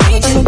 You.